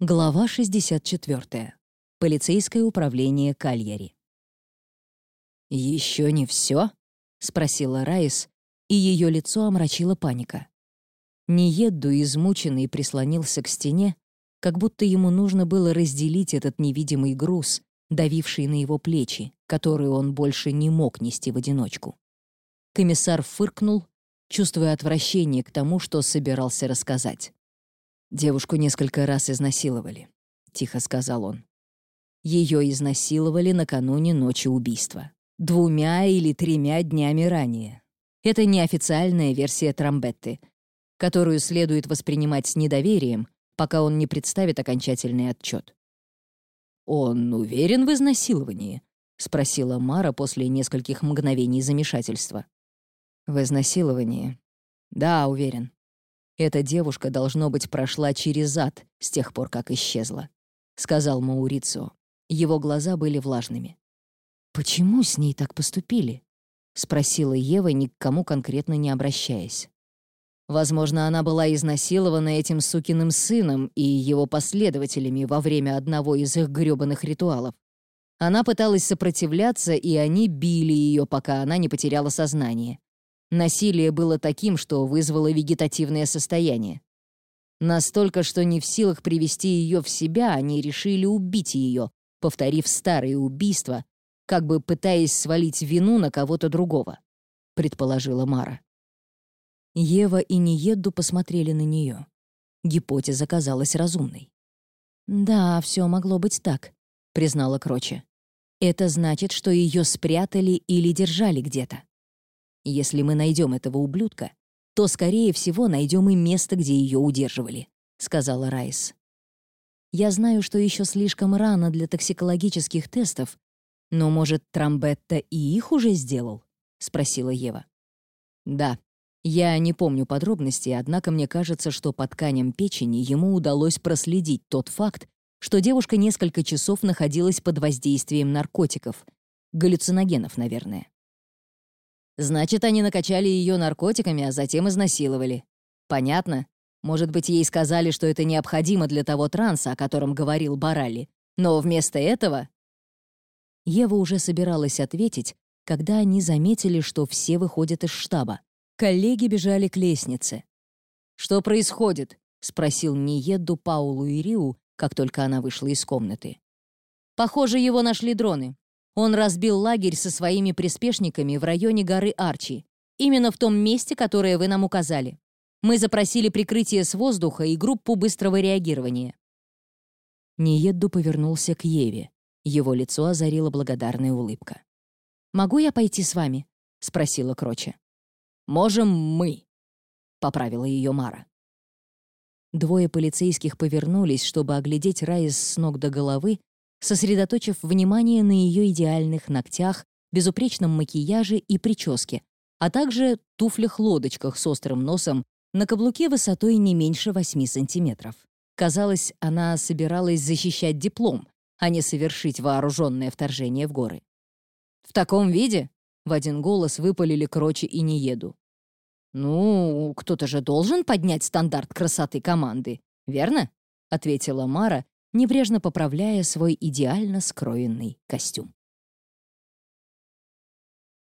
Глава 64. Полицейское управление Кальяри. «Еще не все?» — спросила Райс, и ее лицо омрачила паника. Ниедду, измученный, прислонился к стене, как будто ему нужно было разделить этот невидимый груз, давивший на его плечи, который он больше не мог нести в одиночку. Комиссар фыркнул, чувствуя отвращение к тому, что собирался рассказать. «Девушку несколько раз изнасиловали», — тихо сказал он. Ее изнасиловали накануне ночи убийства. Двумя или тремя днями ранее. Это неофициальная версия Трамбетты, которую следует воспринимать с недоверием, пока он не представит окончательный отчет. «Он уверен в изнасиловании?» — спросила Мара после нескольких мгновений замешательства. «В изнасиловании?» «Да, уверен. Эта девушка, должно быть, прошла через ад с тех пор, как исчезла», — сказал Маурицио. Его глаза были влажными. «Почему с ней так поступили?» — спросила Ева, ни к кому конкретно не обращаясь. Возможно, она была изнасилована этим сукиным сыном и его последователями во время одного из их грёбаных ритуалов. Она пыталась сопротивляться, и они били ее, пока она не потеряла сознание. Насилие было таким, что вызвало вегетативное состояние. Настолько, что не в силах привести ее в себя, они решили убить ее, повторив старые убийства, как бы пытаясь свалить вину на кого-то другого, предположила Мара. Ева и Ниедду посмотрели на нее. Гипотеза казалась разумной. «Да, все могло быть так», — признала Кроче. «Это значит, что ее спрятали или держали где-то. Если мы найдем этого ублюдка, то, скорее всего, найдем и место, где ее удерживали», — сказала Райс. «Я знаю, что еще слишком рано для токсикологических тестов, но, может, Трамбетта и их уже сделал?» — спросила Ева. «Да. Я не помню подробностей, однако мне кажется, что по тканям печени ему удалось проследить тот факт, что девушка несколько часов находилась под воздействием наркотиков, галлюциногенов, наверное. Значит, они накачали ее наркотиками, а затем изнасиловали. Понятно? Может быть, ей сказали, что это необходимо для того транса, о котором говорил Барали. Но вместо этого... Ева уже собиралась ответить, когда они заметили, что все выходят из штаба. Коллеги бежали к лестнице. «Что происходит?» — спросил Ниеду Паулу и Риу, как только она вышла из комнаты. «Похоже, его нашли дроны. Он разбил лагерь со своими приспешниками в районе горы Арчи, именно в том месте, которое вы нам указали. Мы запросили прикрытие с воздуха и группу быстрого реагирования». Ниедду повернулся к Еве. Его лицо озарила благодарная улыбка. «Могу я пойти с вами?» — спросила Кроче. «Можем мы», — поправила ее Мара. Двое полицейских повернулись, чтобы оглядеть Райс с ног до головы сосредоточив внимание на ее идеальных ногтях, безупречном макияже и прическе, а также туфлях-лодочках с острым носом на каблуке высотой не меньше 8 сантиметров. Казалось, она собиралась защищать диплом, а не совершить вооруженное вторжение в горы. «В таком виде?» — в один голос выпалили Крочи и Нееду. «Ну, кто-то же должен поднять стандарт красоты команды, верно?» — ответила Мара, небрежно поправляя свой идеально скроенный костюм.